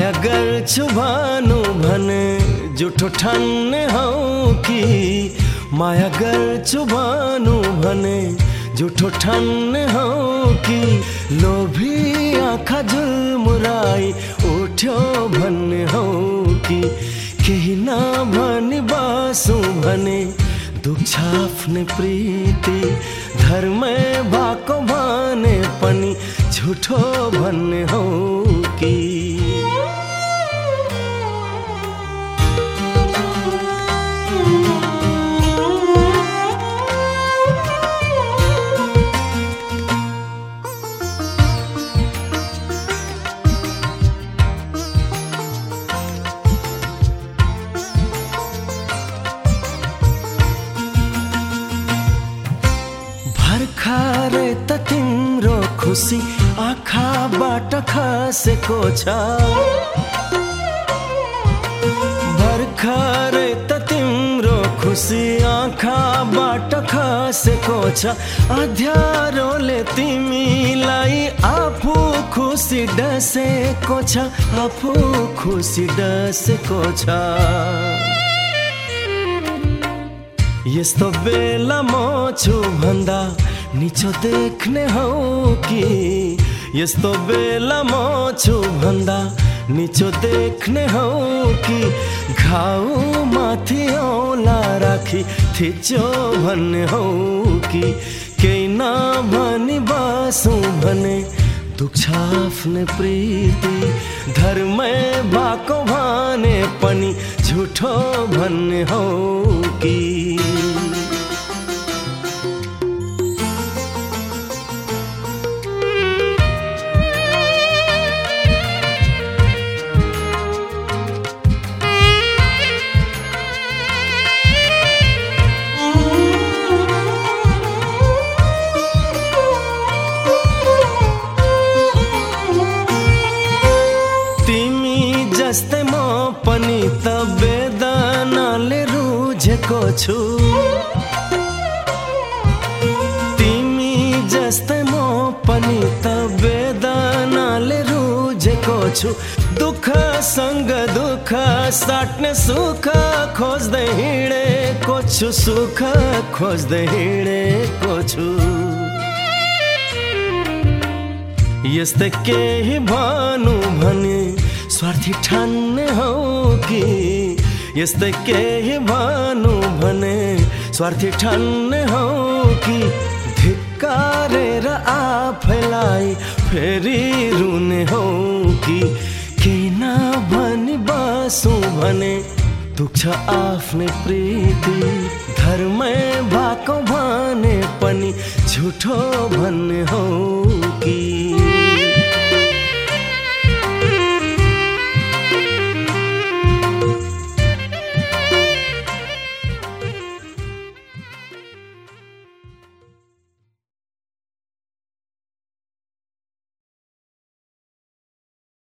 गर्छु भानु भने जुठो ठान्ने हौ कि? माया गर्छु भानु भने जुठो ठान्ने हौ कि? लोभी आँखा झुलमुराई उठ्यो भन्ने हौ कि? केही नभनी बासु भने दुख्छ आफ्नै प्रीति धर्मै भएको भने पनि झुठो भन्ने हौ कि? खुसी आँखाबाट खसेको छ। भर्खरै त तिम्रो खुसी आँखाबाट खसेको छ। अध्यारोले तिमीलाई आफू खुसी डसेको छ आफू खुसी डसेको छ। यस्तो बेला म छु भन्दा निचो देख्ने हौ कि यस्तो बेला म छु भन्दा निचो देख्ने हौ कि घाउ माथि औला राखी थिच्यो भन्ने हौ कि केही नभनी बासौँ भने दुख्छ आफ्नै प्रीति धर्मै भएको भने पनि झुठो भन्ने हौ कि पनि त वेदनाले रुझेको छु। तिमी जस्तै म पनि त वेदनाले रुझेको छु। दुःखसँग दुःख साट्ने सुख खोज्दै हिँडेको छु। सुख खोज्दै हिँडेको छु। यस्तै केही भनु भने स्वार्थी ठान्ने हौ कि? यस्तै केही भनु भने स्वार्थी ठान्ने हौ कि? धिक्कारेर आफैलाई फेरि रुने हौ कि? केही नभनी बसौँ भने दुख्छ आफ्नै प्रीति? धर्मै भएको भने पनि झुठो भन्ने हौ कि?